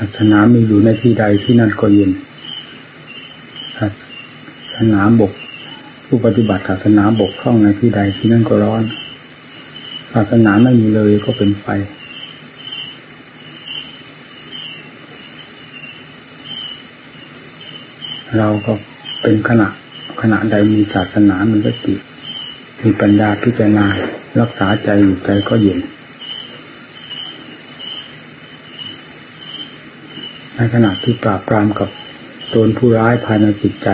ศาสนามีอยู่ในที่ใดที่นั่นก็เย็นศาสนาบก ผู้ปฏิบัติศาสนาบกพร่องในที่ใดที่นั่นก็ร้อน ศาสนาไม่มีเลยก็เป็นไฟเราก็เป็นขณะขณะใดมีศาสนามันก็ติมีปัญญาพิจารณารักษาใจอยู่ใจก็เย็น ในขณะที่ปราบปรามกับโจรผู้ร้ายภายในจิตใจ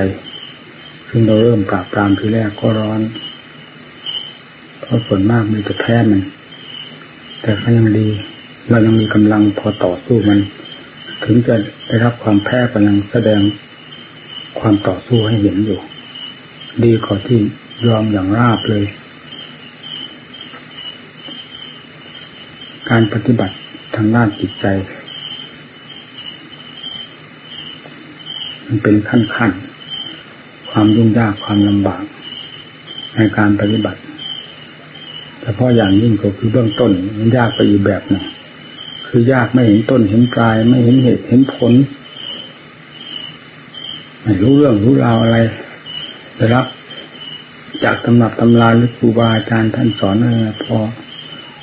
ซึ่งเราเริ่มปราบปรามทีแรกก็ร้อน เพราะส่วนมากมีแต่แพ้มัน แต่ก็ยังดี เรายังมีกำลังพอต่อสู้มัน ถึงจะได้รับความแพ้ก็ยังแสดงความต่อสู้ให้เห็นอยู่ ดีกว่าที่ยอมอย่างราบเลย การปฏิบัติทางด้านจิตใจ มันเป็นขั้นขั้นความยุ่งยากความลำบาก ในการปฏิบัติแต่พราะอย่างยิ่งก็คือเบื้องต้นมันยากไปอีกแบบหนึ่งคือยากไม่เห็นต้นเห็นปลาย ไม่เห็นเหตุเห็นผลไม่รู้เรื่องรู้ราวอะไรได้รับ จากตำรับตำราหรือครูบาอาจารย์ท่านสอนอะไรพอ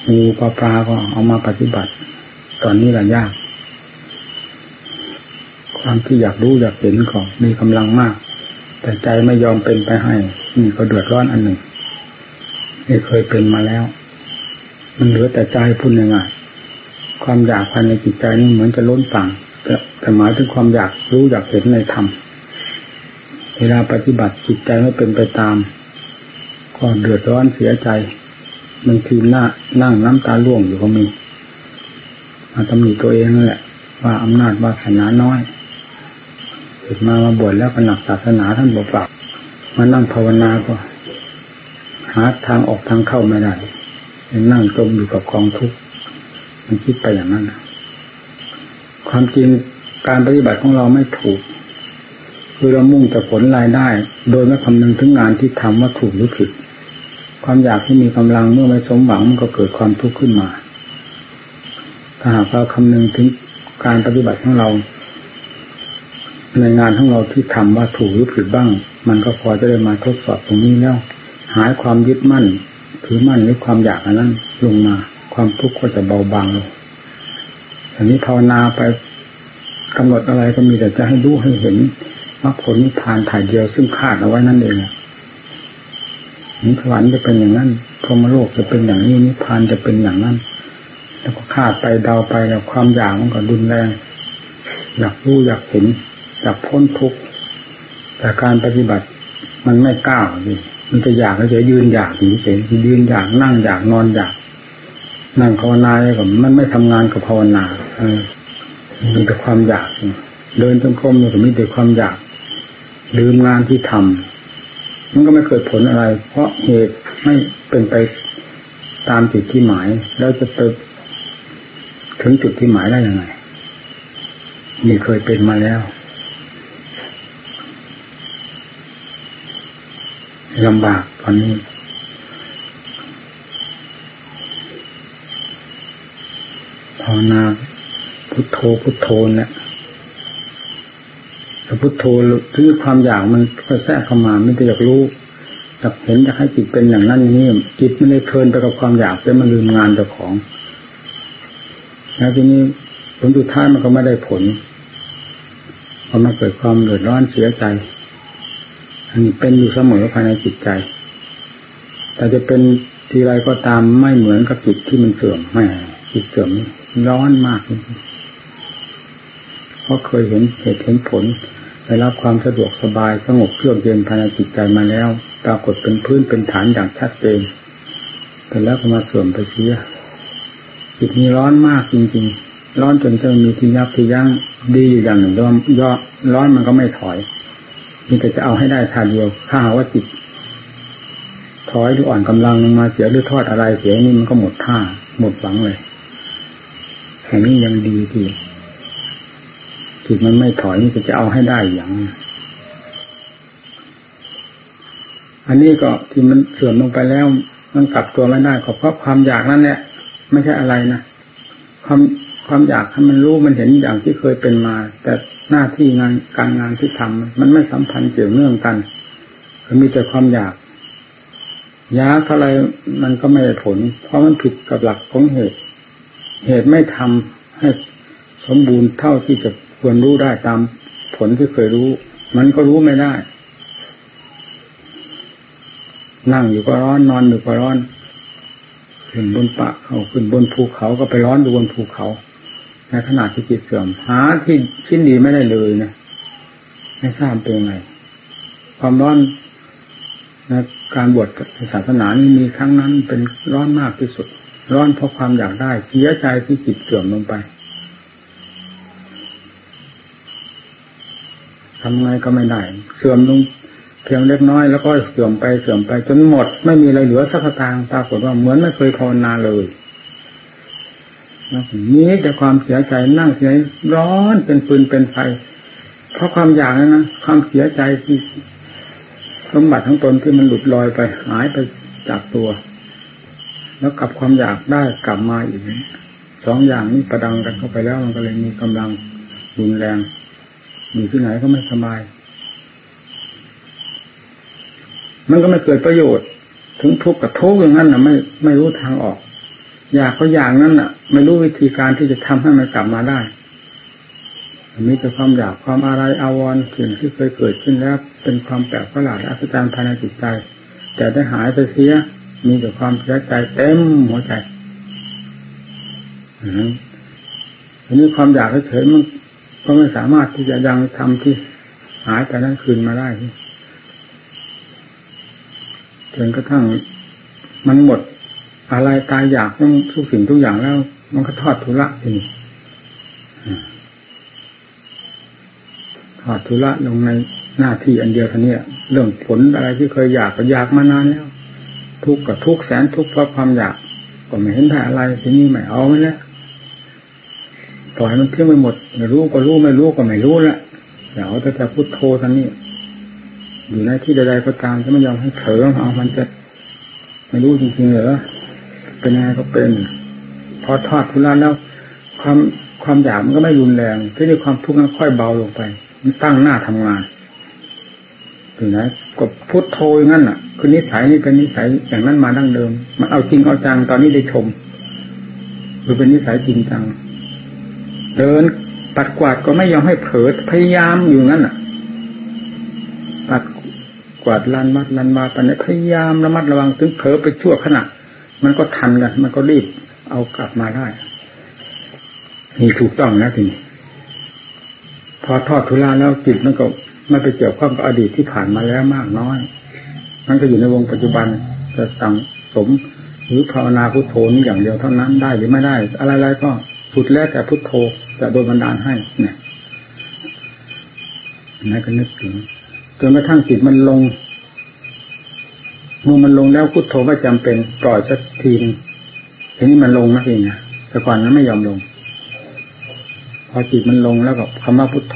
งูปลาปลาก็เอามาปฏิบัติ ตอนนี้แหละยาก ความที่อยากรู้อยากเห็นก็มีกำลังมาก แต่ใจไม่ยอมเป็นไปให้นี่ก็เดือดร้อนอันหนึ่งนี่เคยเป็นมาแล้ว มันเหลือแต่ใจพูดยังไงความอยากภายในจิตใจนี่เหมือนจะล้นฝั่งแต่แต่หมายถึงความอยากรู้อยากเห็นในธรรมเวลาปฏิบัติจิตใจไม่เป็นไปตาม ก็เดือดร้อนเสียใจมันคือหน้านั่งน้ำตาล่วงอยู่ก็มีมาตำหนิตัวเองนั่นแหละ ว่าอำนาจวาสนาน้อย ดมามาบวชแล้วก็หนักศาสนาท่านบอกฝากมานั่งภาวนาก็ หาทางออกทางเข้าไม่ได้นั่งจมอยู่กับกองทุกข์มันคิดไปอย่างนั้นความจริงการปฏิบัติของเราไม่ถูก คือเรามุ่งแต่ผลรายได้ โดยไม่คำนึงถึงงานที่ทำว่าถูกหรือผิด ความอยากที่มีกำลังเมื่อไม่สมหวังมันก็เกิดความทุกข์ขึ้นมา ถ้าหากเราคำนึงถึงการปฏิบัติของเรา ในงานของเราที่ทำว่าถูกหรือผิดบ้าง มันก็พอจะได้มาทดสอบตรงนี้แล้ว หายความยึดมั่นถือมั่นหรือความอยากอันนั้นลงมา ความทุกข์ก็จะเบาบางลงอันนี้ภาวนาไปกำหนดอะไรก็มีแต่จะให้รู้ให้เห็นมรรคผลนิพพานถ่ายเดียวซึ่งคาดเอาไว้นั่นเองนิสวรรค์จะเป็นอย่างนั้นพรหมโลกจะเป็นอย่างนี้นิพพานจะเป็นอย่างนั้น แล้วก็คาดไปเดาไปแล้วความอยากมันก็ดุนแรงอยากรู้อยากเห็น จากพ้นทุกข์แต่การปฏิบัติมันไม่ก้าวดิมันจะอยากแล้วจะยืนอยากหนีเฉยๆยืนอยากนั่งอยากนอนอยาก นั่งภาวนาเลยกับมันไม่ทำงานกับภาวนาเออมีแต่ความอยาก เดินจงกรมเนี่ยก็มีแต่ความอยาก ลืมงานที่ทำมันก็ไม่เกิดผลอะไร เพราะเหตุไม่เป็นไปตามจุดที่หมาย แล้วจะไปถึงจุดที่หมายได้ยังไงนี่เคยเป็นมาแล้ว ลำบากตอนนี้ภาวนาพุทโธพุทโธเนี่ยแต่พุทโธคือความอยากมันก็แทรกเข้ามาไม่ได้อยากรู้อยากเห็นอยากให้จิตเป็นอย่างนั้นอย่างนี้จิตไม่ได้เพลินไปกับความอยากแต่มันลืมงานเจ้าของแล้วทีนี้ผลสุดท้ายมันก็ไม่ได้ผลพอมาเกิดความเดือดร้อนเสียใจ เป็นอยู่เสมอภายในจิตใจ แต่จะเป็นทีไรก็ตามไม่เหมือนกับจิตที่มันเสื่อมไม่จิตเสื่อมร้อนมากเพราะเคยเห็นเหตุเห็นผลได้รับความสะดวกสบายสงบเยือกเย็นภายในจิตใจมาแล้ว ปรากฏเป็นพื้นเป็นฐานอย่างชัดเจนแต่แล้วก็มาเสื่อมไปเสียจิตนี้ร้อนมากจริง ๆ ร้อนจนจะมีที่ยับที่ยั้งดีอยู่อย่างหนึ่งย่อร้อนมันก็ไม่ถอย มีแต่จะเอาให้ได้ทานเดียว ถ้าหาว่าจิตถอยหรืออ่อนกำลังลงมาเสียหรือทอดอะไรเสียนี่มันก็หมดท่า หมดหวังเลยแห่งนี้ยังดีที่จิตมันไม่ถอยนี่จะเอาให้ได้อย่าง อันนี้ก็ที่มันเสื่อมลงไปแล้ว มันกลับตัวไม่ได้ก็เพราะความอยากนั่นแหละไม่ใช่อะไรนะความความอยากให้มันรู้มันเห็นอย่างที่เคยเป็นมา แต่ หน้าที่งานการงานที่ทำมันไม่สัมพันธ์เกี่ยวเนื่องกันมีแต่ความอยากยากเท่าไรมันก็ไม่ได้ผล เพราะมันผิดกับหลักของเหตุ เหตุไม่ทำให้สมบูรณ์เท่าที่จะควรรู้ได้ตามผลที่เคยรู้ มันก็รู้ไม่ได้ นั่งอยู่ก็ร้อนนอนอยู่ก็ร้อนขึ้นบนปะเขาขึ้นบนภูเขาก็ไปร้อนอยู่บนภูเขา ในขณะที่จิตเสื่อมหาที่ชิ้นดีไม่ได้เลยนะไม่ทราบเป็นไง ความร้อนนะการบวชศาสนานี้มีครั้งนั้นเป็นร้อนมากที่สุด ร้อนเพราะความอยากได้เสียใจที่จิตเสื่อมลงไปทำไงก็ไม่ได้ เสื่อมลงเพียงเล็กน้อยแล้วก็เสื่อมไปเสื่อมไปจนหมด ไม่มีอะไรเหลือสักตางปรากฏว่าเหมือนไม่เคยภาวนาเลย นี้แต่ความเสียใจนั่งเสียร้อนเป็นปืนเป็นไฟ เพราะความอยากนั้นนะความเสียใจที่สมบัติทั้งตนที่มันหลุดลอยไปหายไปจากตัว แล้วกับความอยากได้กลับมาอีกสองอย่างนี้ประดังกันเข้าไปแล้วมันก็เลยมีกำลังรุนแรงอยู่ที่ไหนก็ไม่สบาย มันก็ไม่เกิดประโยชน์ ถึงทุกข์กับทุกข์อย่างนั้นนะไม่ไม่รู้ทางออก อยากก็อย่างนั้นน่ะ ไม่รู้วิธีการที่จะทำให้มันกลับมาได้มีแต่ความอยากความอะไรอาวรณ์สิ่งที่เคยเกิดขึ้นแล้ว เป็นความแปลกประหลาดอัศจรรย์ภายในจิตใจ แต่ได้หายไปเสีย มีแต่ความเสียใจเต็มหัวใจอันนี้ความอยากเฉยมันก็ไม่สามารถที่จะยังทำที่หายไปนั้นคืนมาได้จนกระทั่งมันหมด อะไรตายอยากต้องทุกสิ่งทุกอย่างแล้ว มันก็ทอดทุระทีนี้ทอดทุระลงในหน้าที่อันเดียวเท่านี้เรื่องผลอะไรที่เคยอยากก็อยากมานานแล้ว ทุกข์กับทุกแสนทุกข์เพราะความอยาก ก็ไม่เห็นได้อะไรทีนี้ไม่เอาไม่แล้วปล่อยมันเที่ยงไปหมดไม่รู้ก็รู้ไม่รู้ก็ไม่รู้ละเดี๋ยวจะจะพุทโธท่านนี้อยู่ในที่ใดๆก็ตามจะไม่ยอมให้เผลอเอามันจะไม่รู้จริงๆเหรอ เป็นยังไงก็เป็น พอทอดทุลาแล้ว ความความอยากมันก็ไม่รุนแรงที่นี่ความทุกข์นั้นค่อยเบาลงไป มันตั้งหน้าทำงานถึงไหนก็พุทโธอย่างนั้นอะ คือนิสัยนี่เป็นนิสัยอย่างนั้นมาดั้งเดิม มันเอาจริงเอาจังตอนนี้ได้ชมคือเป็นนิสัยจริงจัง เดินปัดกวาดก็ไม่ยอมให้เผลอพยายามอยู่นั่นอะ ปัดกวาดลานมัดลานมาไปเนี่ยพยายามระมัดระวังถึงเผลอไปชั่วขณะ มันก็ทันกัน มันก็รีบเอากลับมาได้นี่ถูกต้องนะทีนี้พอทอดทุลาแล้วจิตมันก็ไม่ไปเกี่ยวข้องกับอดีตที่ผ่านมาแล้วมากน้อย มันก็อยู่ในวงปัจจุบันจะสั่งสมหรือภาวนาพุทโธนี้อย่างเดียวเท่านั้นได้หรือไม่ได้ อะไรๆก็สุดแล้วแต่พุทโธจะโดนบันดาลให้เนี่ยนั่นก็นึกถึงจนกระทั่งจิตมันลง มื่อมันลงแล้วพุทโธไม่จำเป็นปล่อยสักทีนึงทีนี้มันลงนะทีนะแต่ก่อนนั้นไม่ยอมลง พอจิตมันลงแล้วก็คำว่าพุทโธ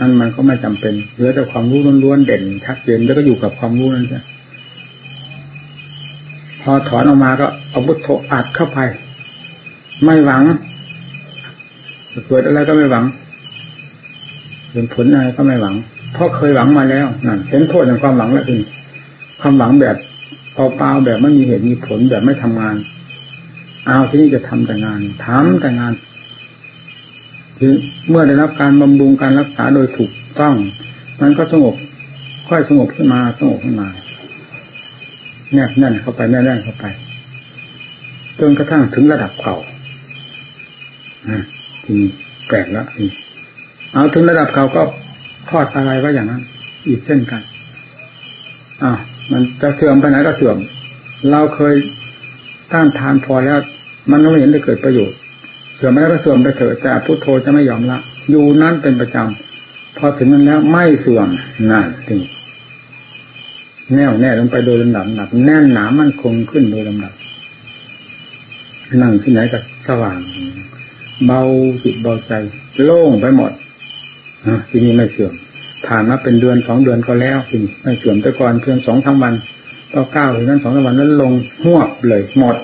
นั่นมันก็ไม่จำเป็นเหลือแต่ความรู้ล้วนๆเด่นชัดเจนแล้วก็อยู่กับความรู้นั่นใช่พอถอนออกมาก็เอาพุทโธอัดเข้าไป ไม่หวังเกิดอะไรก็ไม่หวังเห็นผลอะไรก็ไม่หวัง เพราะเคยหวังมาแล้วนั่นเห็นโทษในความหวังแล้วจริง ความหวังแบบเปล่าๆแบบไม่มีเหตุมีผลแบบไม่ทำงาน เอาที่นี่จะทำแต่งานทำแต่งานเมื่อได้รับการบำรุงการรักษาโดยถูกต้องมันก็สงบค่อยสงบขึ้นมาสงบขึ้นมาแนบแน่นเข้าไปแน่นเข้าไปจนกระทั่งถึงระดับเก่าทีแปลกแล้วนี่เอาถึงระดับเก่าก็ทอดอะไรไว้อย่างนั้น อีกเช่นกันอ่า มันจะเสื่อมไปไหนก็เสื่อม เราเคยต้านทานพอแล้ว มันก็ไม่เห็นได้เกิดประโยชน์ เสื่อมไปแล้วก็เสื่อมไปเถอะแต่พุทโธจะไม่ยอมละ อยู่นั้นเป็นประจำพอถึงนั้นแล้วไม่เสื่อมนั่นถึงแน่วแน่ลงไปโดยลำดับหนักแน่นหนามันคงขึ้นโดยลำดับนั่งที่ไหนก็สว่าง เบาจิตเบาใจ โล่งไปหมดทีนี้ไม่เสื่อม ผ่านมาเป็นเดือนสองเดือนก็แล้วทีนี้ไม่เสื่อมแต่ก่อนเพียงสองทั้งวันก็ก้าวถึงนั้นสองวันนั้นลงหวบเลยหมด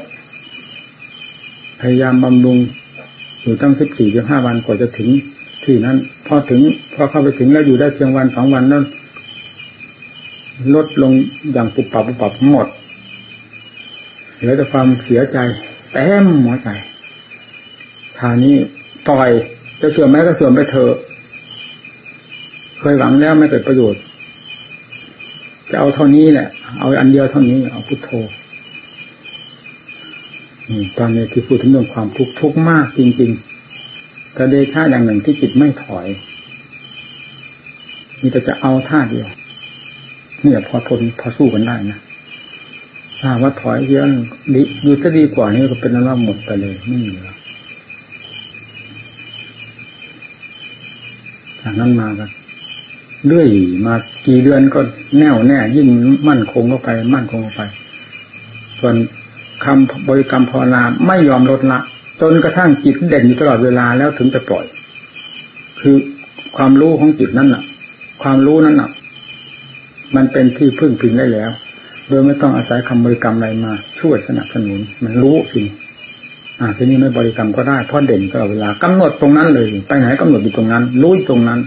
พยายามบำรุงอยู่ตั้งสิบสี่ถึงห้าวันกว่าจะถึง ที่นั้น พอถึงพอเข้าไปถึงแล้วอยู่ได้เพียงวันสองวันนั้น ลดลงอย่างปุบปับปุบปับหมดเหลือแต่ความเสียใจเต็มหัวใจทานี้ต่อยจะเสื่อมไหมก็เสื่อมไปเถอะ เคยหวังแล้วไม่เกิดประโยชน์ จะเอาเท่านี้แหละ เอาอันเดียวเท่านี้เอาพุทโธตอนนี้ที่พูดถึงเรื่องความทุกข์ทุกข์มากจริงๆแต่เดชาอย่างหนึ่งที่จิตไม่ถอยมีแต่จะเอาท่าเดียวนี่พอทนพอสู้กันได้นะถ้าว่าถอยเยอะดีอยู่จะดีกว่านี้ก็เป็นนั้นว่าหมดไปเลยไม่มีแล้วจากนั้นมากัน เรื่อยมากี่เดือนก็แน่วแน่ ยิ่งมั่นคงเข้าไป มั่นคงเข้าไป ส่วนคำบริกรรมภาวนาไม่ยอมลดละจนกระทั่งจิตเด่นอยู่ตลอดเวลาแล้วถึงจะปล่อย คือความรู้ของจิตนั่นน่ะ ความรู้นั้นน่ะ มันเป็นที่พึ่งพิงได้แล้ว โดยไม่ต้องอาศัยคำบริกรรมอะไรมา ช่วยสนับสนุน มันรู้สิอ่าทีนี้ไม่บริกรรมก็ได้เพราะเด่นตลอดเวลากำหนดตรงนั้นเลย ไปไหนกำหนดอยู่ตรงนั้น รู้ตรงนั้น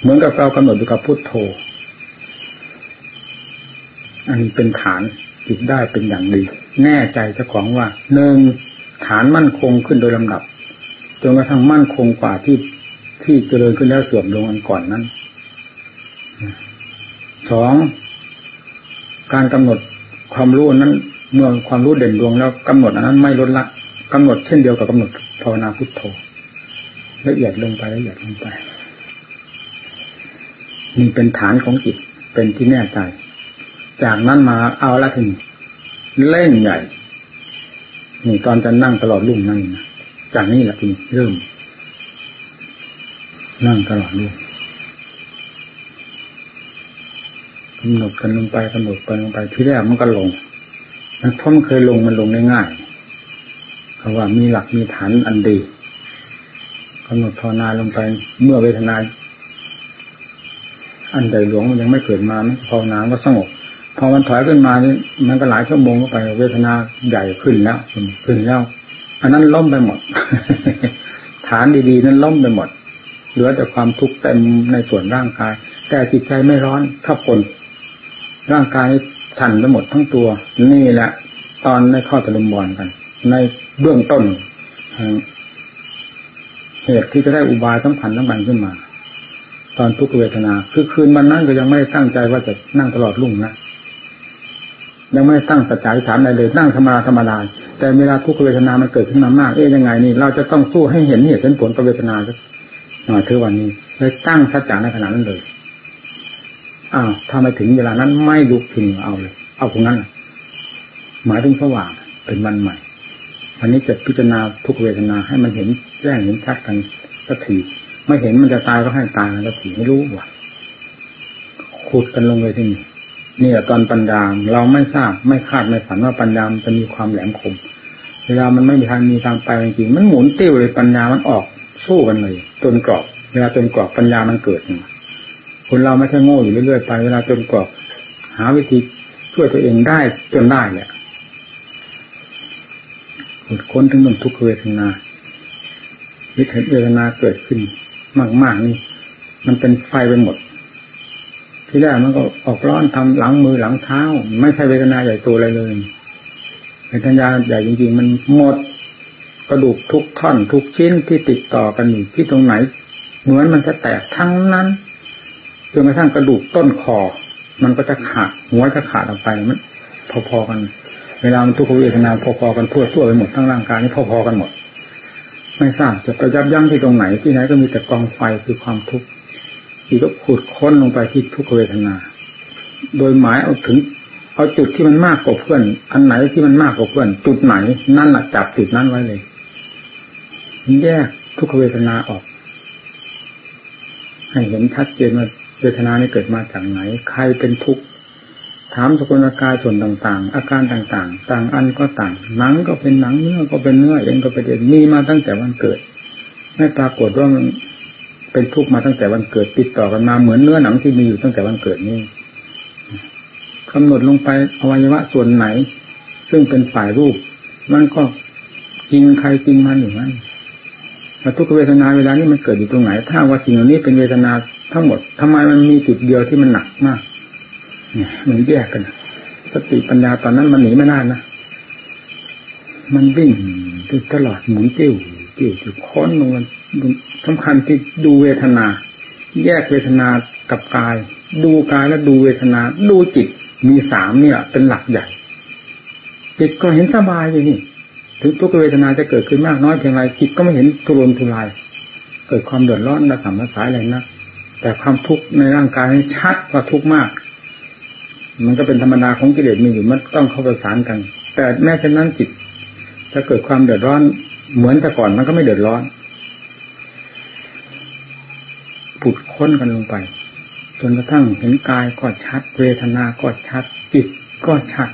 เหมือนกับเรากำหนดอยู่กับพุทโธ อันนี้เป็นฐานจิตได้เป็นอย่างดี แน่ใจเจ้าของว่าหนึ่งฐานมั่นคงขึ้นโดยลำดับจนกระทั่งมั่นคงกว่าที่ที่เจริญขึ้นแล้วเสื่อมลงอันก่อนนั้นสองการกำหนดความรู้นั้น เมื่อความรู้เด่นดวงแล้วกำหนดอันนั้นไม่ลดละกำหนดเช่นเดียวกับกำหนดภาวนาพุทโธละเอียดลงไปละเอียดลงไป นี่เป็นฐานของจิตเป็นที่แน่ใจ จากนั้นมาเอาละถึงเล่นใหญ่ นี่ตอนจะนั่งตลอดรุ่งนั่งนะจากนี้แหละทีเริ่ม นั่งตลอดรุ่งกำหนดกันลงไปกำหนดไปลงไปที่แรกมันก็ลงมันท่อมเคยลงมันลงได้ง่ายคำว่ามีหลักมีฐานอันดีกำหนดภาวนาลงไป เมื่อเวทนา อันใดหลวงมันยังไม่เกิดมาภาวนาก็สงบพอมันถอยขึ้นมานี่มันก็หลายชั่วโมงก็ไปเวทนาใหญ่ขึ้นแล้วขึ้นแล้วอันนั้นล้มไปหมด ฐานดีๆ นั้นล้มไปหมดเหลือแต่ความทุกข์เต็มในส่วนร่างกาย แต่จิตใจไม่ร้อนถ้าผลร่างกายสั่นไปหมดทั้งตัว นี่แหละ ตอนในข้อตะลุมบอลกัน ในเบื้องต้นเหตุที่จะได้อุบายสำคัญสำคัญขึ้นมา ตอนทุกเวทนา คือคืนวันนั้นก็ยังไม่ตั้งใจว่าจะนั่งตลอดรุ่งนะยังไม่ตั้งสัจจะฐานใดเลยนั่งธรรมดาธรรมดาแต่เวลาทุกเวทนามันเกิดขึ้นมามาก เอ๊ยยังไงนี่ เราจะต้องสู้ให้เห็นเหตุเห็นผลกับเวทนาหน่อยเท่าวันนี้เลยตั้งสัจจะในขณะนั้นเลยอ้าวถ้าไมถึงเวลานั้นไม่ลุกถึงเอาเลย เอาตรงนั้นหมายถึงสว่างเป็นวันใหม่อันนี้จะพิจารณาทุกเวทนาให้มันเห็นแจ้งเห็นชัดกันสักที ไม่เห็นมันจะตายก็ให้ตายแล้วทีไม่รู้ว่ะขุดกันลงเลยที่นี่นี่ตอนปัญญาเราไม่ทราบไม่คาดไม่ฝันว่าปัญญามันจะมีความแหลมคมเวลามันไม่มีทางมีทางไปจริงมันหมุนติ้วเลยปัญญามันออกสู้กันเลยจนกรอบ เวลาจนกรอบปัญญามันเกิดคนเราไม่ใช่โง่อยู่เรื่อยๆไป เวลาจนกรอบ หาวิธีช่วยตัวเองได้จนได้แหละขุดค้นถึงเรื่องทุกขเวทนาวิถีเวทนาเกิดขึ้น มากๆนี่ มันเป็นไฟไปหมด ที่แรกมันก็ออกร้อนทำหลังมือหลังเท้า ไม่ใช่เวทนาใหญ่โตอะไรเลยเวทนาใหญ่จริงๆ มันหมดกระดูกทุกท่อนทุกชิ้นที่ติดต่อกันอยู่ที่ตรงไหนเหมือนมันจะแตกทั้งนั้นจนกระทั่งกระดูกต้นคอ มันก็จะขาดหัวจะขาดออกไปมันพอๆกัน เวลามันทุกขเวทนาพอๆกันทั่วทั่วไปหมดทั้งร่างกายนี่พอๆกันหมด ไม่ทราบจะไปยับยั้งที่ตรงไหนที่ไหนก็มีแต่กองไฟคือความทุกข์ที่ก็ขุดค้นลงไปที่ทุกขเวทนา โดยหมายเอาถึง เอาจุดที่มันมากกว่าเพื่อน อันไหนที่มันมากกว่าเพื่อน จุดไหน นั่นแหละจับจุดนั้นไว้เลยแยกทุกขเวทนาออก ให้เห็นชัดเจนว่าเวทนานี้เกิดมาจากไหน ใครเป็นทุกข์ ถามสกุลกายส่วนต่างๆ อาการต่างๆ ต่างอันก็ต่าง หนังก็เป็นหนังเนื้อก็เป็นเนื้อเอ็นก็เป็นเอ็นมีมาตั้งแต่วันเกิด ไม่ปรากฏว่ามันเป็นทุกข์มาตั้งแต่วันเกิด ติดต่อกันมาเหมือนเนื้อหนังที่มีอยู่ตั้งแต่วันเกิดนี่กำหนดลงไปอวัยวะส่วนไหน ซึ่งเป็นฝ่ายรูป มันก็จริงใครจริงมันอยู่นั่นทุกเวทนาเวลานี้มันเกิดอยู่ตรงไหน ถ้าว่าสิ่งเหล่านี้เป็นเวทนาทั้งหมดทำไมมันมีจุดเดียวที่มันหนักมาก มันแยกกันสติปัญญาตอนนั้นมันหนีไม่ได้นะมันวิ่งตลอดหมุนติ้วติ้วติ้วค้อนลงมันสำคัญที่ดูเวทนา แยกเวทนากับกาย ดูกายแล้วดูเวทนา ดูจิตมีสามเนี่ย เป็นหลักใหญ่จิตก็เห็นสบายอยู่นี่ถึงทุกเวทนาจะเกิดขึ้นมากน้อยเพียงไรจิตก็ไม่เห็นทุรนทุราย เกิดความเดือดร้อนระสำระสายอะไรนะแต่ความทุกข์ในร่างกายนี่ชัดว่าทุกข์มาก มันก็เป็นธรรมดาของกิเลสมีอยู่มันต้องเข้าประสานกัน แต่แม้เช่นนั้นจิตจะเกิดความเดือดร้อนเหมือนแต่ก่อนมันก็ไม่เดือดร้อนปุดค้นกันลงไป จนกระทั่งเห็นกายก็ชัด เวทนาก็ชัด จิตก็ชัด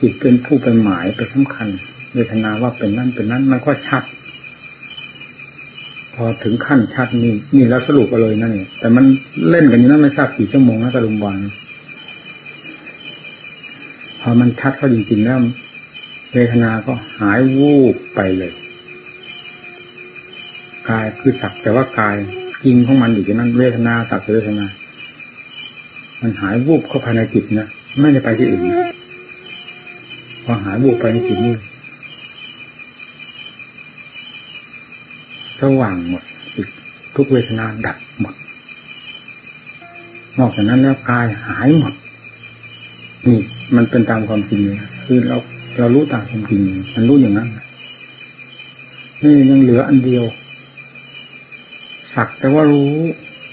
จิตเป็นผู้เป็นหมายไปสำคัญ เวทนาว่าเป็นนั่นเป็นนั้นมันก็ชัด พอถึงขั้นชัดนี่นี่แล้วสรุปไปเลยนั่นเองแต่มันเล่นกันอยู่นั่นไม่ทราบกี่ชั่วโมงนะตะลุมบอล พอมันชัดเข้าจริงๆแล้วเวทนาก็หายวูบไปเลยกายคือสักแต่ว่ากายจริงของมันอยู่ที่นั่นเวทนาสักเวทนา มันหายวูบเข้าภายในจิตนะไม่ได้ไปที่อื่นพอหายวูบไปในจิตนี่สว่างหมดอีกทุกเวทนาดับหมด นอกจากนั้นแล้วกายหายหมดนี่ มันเป็นตามความจริงคือเราเรารู้ตามความจริงมันรู้อย่างนั้นนี่ยังเหลืออันเดียว สักแต่ว่ารู้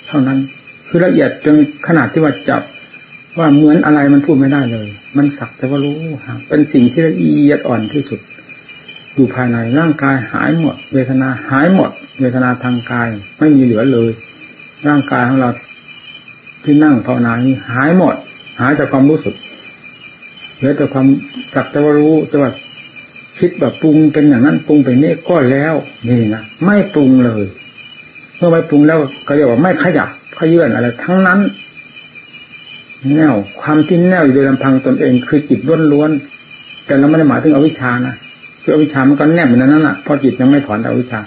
เท่านั้น คือละเอียดจนขนาดที่ว่าจับว่าเหมือนอะไรมันพูดไม่ได้เลย มันสักแต่ว่ารู้เป็นสิ่งที่ละเอียดอ่อนที่สุด อยู่ภายในร่างกายหายหมด เวทนาหายหมด เวทนาทางกาย ไม่มีเหลือเลย ร่างกายของเราที่นั่งภาวนานี้หายหมด หายจากความรู้สึก ลือแต่ความสักแต่ว่ารู้แต่ว่าคิดแบบปรุงเป็นอย่างนั้นปรุงเป็นนี้ก็แล้วนี่นะไม่ปรุงเลยเมื่อไม่ปรุงแล้วก็เรียกว่าไม่ขยับขยื่นอะไร ทั้งนั้น แนวความที่แนวอยู่โดยลำพังตนเอง คือจิตล้วนๆแต่เราไม่ได้หมายถึงอวิชานะคืออวิชามันก็แนบอยู่ในนั้นแหละพอจิตยังไม่ถอนอวิชา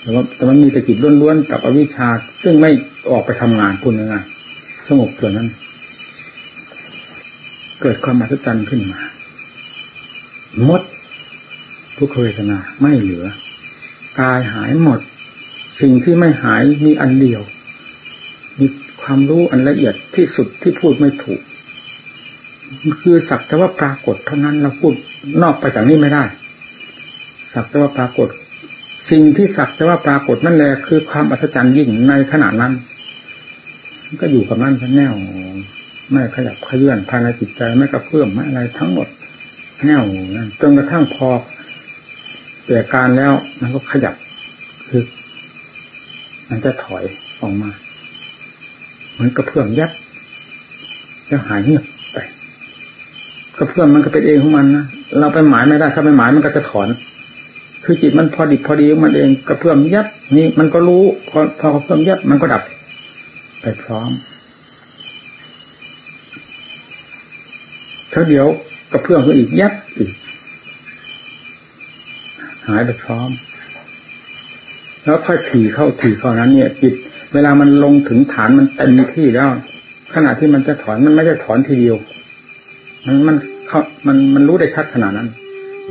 แต่ว่าแต่มันมีแต่จิตล้วนๆกับอวิชาซึ่งไม่ออกไปทำงานพูดง่ายๆสงบส่วนนั้น เกิดความมหัศจรรย์ขึ้นมาหมดทุกขเวทนาไม่เหลือกายหายหมด สิ่งที่ไม่หายมีอันเดียว มีความรู้อันละเอียดที่สุดที่พูดไม่ถูก คือสักแต่ว่าปรากฏเท่านั้นเราพูดนอกไปจากนี้ไม่ได้ สักแต่ว่าปรากฏ สิ่งที่สักแต่ว่าปรากฏนั่นแหละคือความอัศจรรย์ยิ่งในขณะนั้น ก็อยู่กับนั่นแน่ว ไม่ขยับขยื่นภายในจิตใจไม่กระเพื่อมไม่อะไรทั้งหมดแน่วนั่นจนกระทั่งพอแต่การแล้วมันก็ขยับคือมันจะถอยออกมา เหมันกระเพื่อมยับแล้วหายเงียบไปกระเพื่อมมันก็เป็นเองของมันนะเราไปหมายไม่ได้ถ้าไปหมายมันก็จะถอน คือจิตมันพอดิบพอดีของมันเองกระเพื่อมยับนี่มันก็รู้พอพอกระเพื่อมยับมันก็ดับ ไปพร้อมถ้า เดี๋ยวกระเพื่อมก็อีกยับอีก หายไปพร้อม แล้วค่อยถี่เข้าถี่เข้านั้น เนี่ยจิตเวลามันลงถึงฐานมันเต็มที่แล้ว ขณะที่มันจะถอนมันไม่ได้ถอนทีเดียว มันมันเขามันมันรู้ได้ชัดขนาดนั้น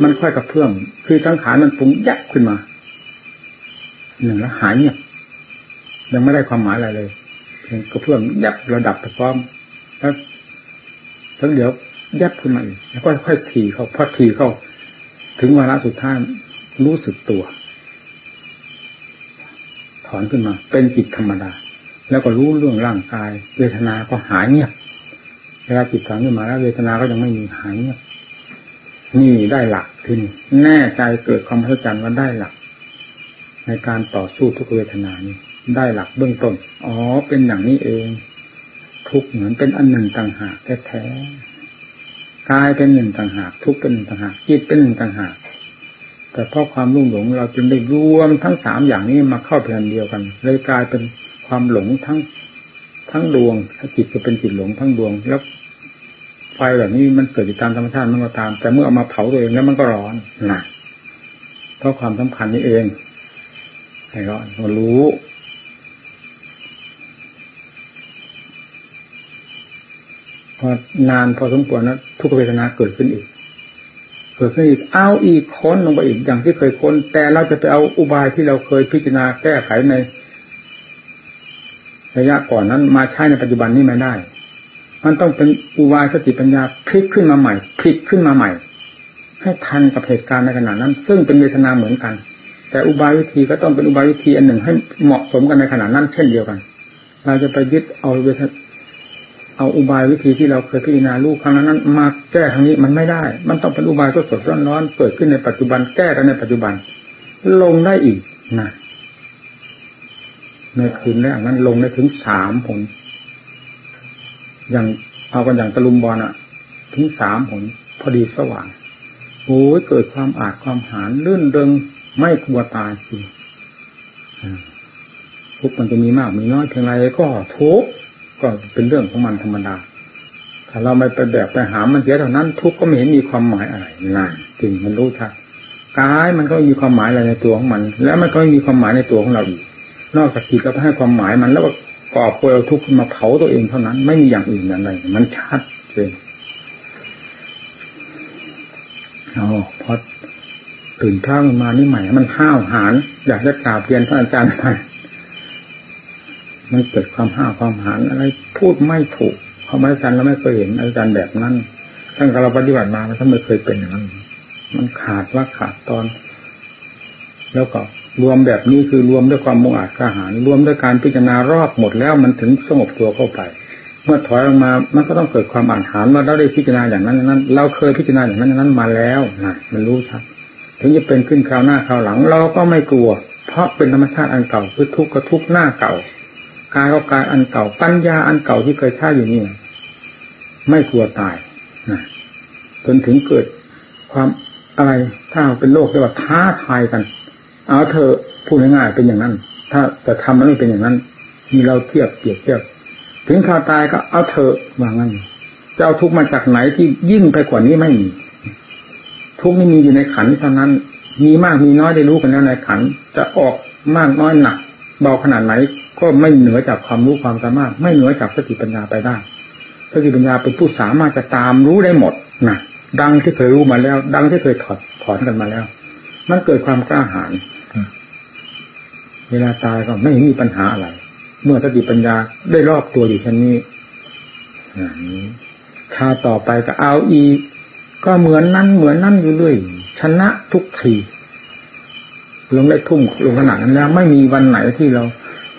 มันค่อยกระเพื่อมคือสังขารมันปรุงยับขึ้นมาหนึ่งแล้วหายเนี่ยยังไม่ได้ความหมายอะไรเลยเพียงกระเพื่อมยับระดับไปพร้อมแล้วทั้งเดี๋ยว ยับขึ้นมาอีกแล้วก็ค่อยทีเขาพอทีเข้า ถึงวาระสุดท้ายรู้สึกตัว ถอนขึ้นมา เป็นจิตธรรมดา แล้วก็รู้เรื่องร่างกาย เวทนาก็หายเงียบเวลาจิตถอนขึ้นมาแล้วเวทนาก็ยังไม่มีหายเงียบนี่ได้หลักทีนี้แน่ใจเกิดความเข้าใจว่าได้หลัก ในการต่อสู้ทุกเวทนานี้ได้หลักเบื้องต้น อ๋อ เป็นอย่างนี้เอง ทุกเหมือนเป็นอันหนึ่งต่างหากแท้ๆ กายเป็นหนึ่งต่างหาก ทุกเป็นหนึ่งต่างหากจิตเป็นหนึ่งต่างหาก แต่เพราะความรุ่งหลงเราจึงได้รวมทั้งสามอย่างนี้มาเข้าเป็นเดียวกัน เลยกลายเป็นความหลงทั้งทั้งดวงถ้าจิตก็เป็นจิตหลงทั้งดวง แล้วไฟแบบนี้มันเกิดอยู่ตามธรรมชาติมันก็ตาม แต่เมื่อเอามาเผาตัวเองแล้วมันก็ร้อนนะเพราะความสำคัญนี้เองให้ร้อนรู้พอ นานพอสมควรนะทุกเวทนาเกิดขึ้นอีก เกิดขึ้นอีกเอาอีกค้นลงไปอีกอย่างที่เคยค้น แต่เราจะไปเอาอุบายที่เราเคยพิจารณาแก้ไขในระยะก่อนนั้นมาใช้ในปัจจุบันนี้ไม่ได้ มันต้องเป็นอุบายสติปัญญาพลิกขึ้นมาใหม่พลิกขึ้นมาใหม่ ให้ทันกับเหตุการณ์ในขณะนั้น ซึ่งเป็นเวทนาเหมือนกัน แต่อุบายวิธีก็ต้องเป็นอุบายวิธีอันหนึ่งให้เหมาะสมกันในขณะนั้น เช่นเดียวกัน เราจะไปยึดเอาเวท เอาอุบายวิธีที่เราเคยพิจารณาลูกครั้งนั้นมาแก้ทางนี้มันไม่ได้ มันต้องเป็นอุบายสดสดร้อนร้อนเกิดขึ้นในปัจจุบันแก้กันในปัจจุบัน ลงได้อีกนะในคืนแรกนั้นลงได้ถึงสามผล อย่างเอากันอย่างตะลุมบอลอะถึงสามผลพอดีสว่างโอ้ยเกิดความอาจความหานลื่นเริงไม่กลัวตายจริงทุกมันจะมีมากมีน้อยเพียงไรก็ทุก ก็เป็นเรื่องของมันธรรมดา ถ้าเราไม่ไปแบบไปหามันเสียเท่านั้น ทุกก็ไม่เห็นมีความหมายอะไรนั่นจริงมันรู้ชัดกายมันก็มีความหมายอะไรในตัวของมัน แล้วมันก็มีความหมายในตัวของเราอีกนอกจากจิตเราให้ความหมายมัน แล้วก็กอบเปลวทุกข์มาเผาตัวเองเท่านั้น ไม่มีอย่างอื่นอะไรมันชัดเจนเอาพอตื่นเช้ามานี่ใหม่ มันห้าวหาญอยากจะกราบเรียนท่านอาจารย์ไปมั นเกิดความห้าความหานอะไร พูดไม่ถูกเขาไม่อาจารย์เราไม่เคยเห็นอาจารย์แบบนั้นตั้งแต่เราปฏิบัติมามันไม่เคยเป็นอย่างนั้น มันขาดว่าขาดตอน แล้วก็รวมแบบนี้คือรวมด้วยความมุ่งอาจกล้าหาญรวมด้วยการพิจารณารอบหมดแล้วมันถึงสงบตัวเข้าไป เมื่อถอยออกมา มันก็ต้องเกิดความอ่านหานว่าเราได้พิจารณาอย่างนั้นนั้น เราเคยพิจารณาอย่างนั้นนั้นมาแล้วนะมันรู้ชัดถึงจะเป็นขึ้นคราวหน้าคราวหลัง เราก็ไม่กลัว เพราะเป็นธรรมชาติอันเก่าคือทุกข์ก็ทุกข์หน้าเก่า กายก็กายอันเก่า ปัญญาอันเก่าที่เคยใช้อยู่นี่ไม่กลัวตายนะจนถึงเกิดความอะไรถ้าเป็นโลกเรียกว่าท้าทายกัน เอาเธอพูดง่ายๆเป็นอย่างนั้น ถ้าแต่ทำมันไม่เป็นอย่างนั้น มีเราเทียบเปรียบเทียบ ถึงข่าวตายก็เอาเธอวางั้นจะเอาทุกมาจากไหนที่ยิ่งไปกว่านี้ไม่มีทุกนี่มีอยู่ในขันเท่านั้น มีมากมีน้อยได้รู้กันแล้วในขัน จะออกมากน้อยหนัก เบาขนาดไหน ก็ไม่เหนือจากความรู้ความสามารถ ไม่เหนือจากสติปัญญาไปได้สติปัญญาเป็นผู้สามารถจะตามรู้ได้หมดนะดังที่เคยรู้มาแล้ว ดังที่เคยถอดถอนกันมาแล้ว มันเกิดความกล้าหาญเวลาตายก็ไม่มีปัญหาอะไร เมื่อสติปัญญาได้รอบตัวอยู่เช่นนี้ถ้าต่อไปก็เอาอีกก็เหมือนนั้นเหมือนนั่นอยู่เรื่อยชนะทุกที ลงได้ทุ่มลงขนาดนั้นแล้ว ไม่มีวันไหนที่เรา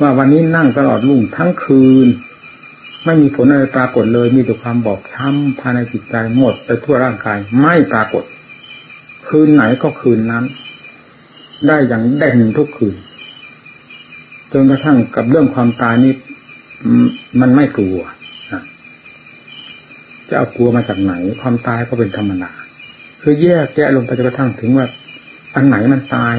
ว่าวันนี้นั่งตลอดรุ่งทั้งคืน ไม่มีผลอะไรปรากฏเลย มีแต่ความบอบช้ำภายในจิตใจหมดไปทั่วร่างกาย ไม่ปรากฏ คืนไหนก็คืนนั้น ได้อย่างเด่นทุกคืนจนกระทั่งกับเรื่องความตายนี้มันไม่กลัวจะเอากลัวมาจากไหน ความตายก็เป็นธรรมดาคือแยกแยะลงไปจนกระทั่งถึงว่า อันไหนมันตาย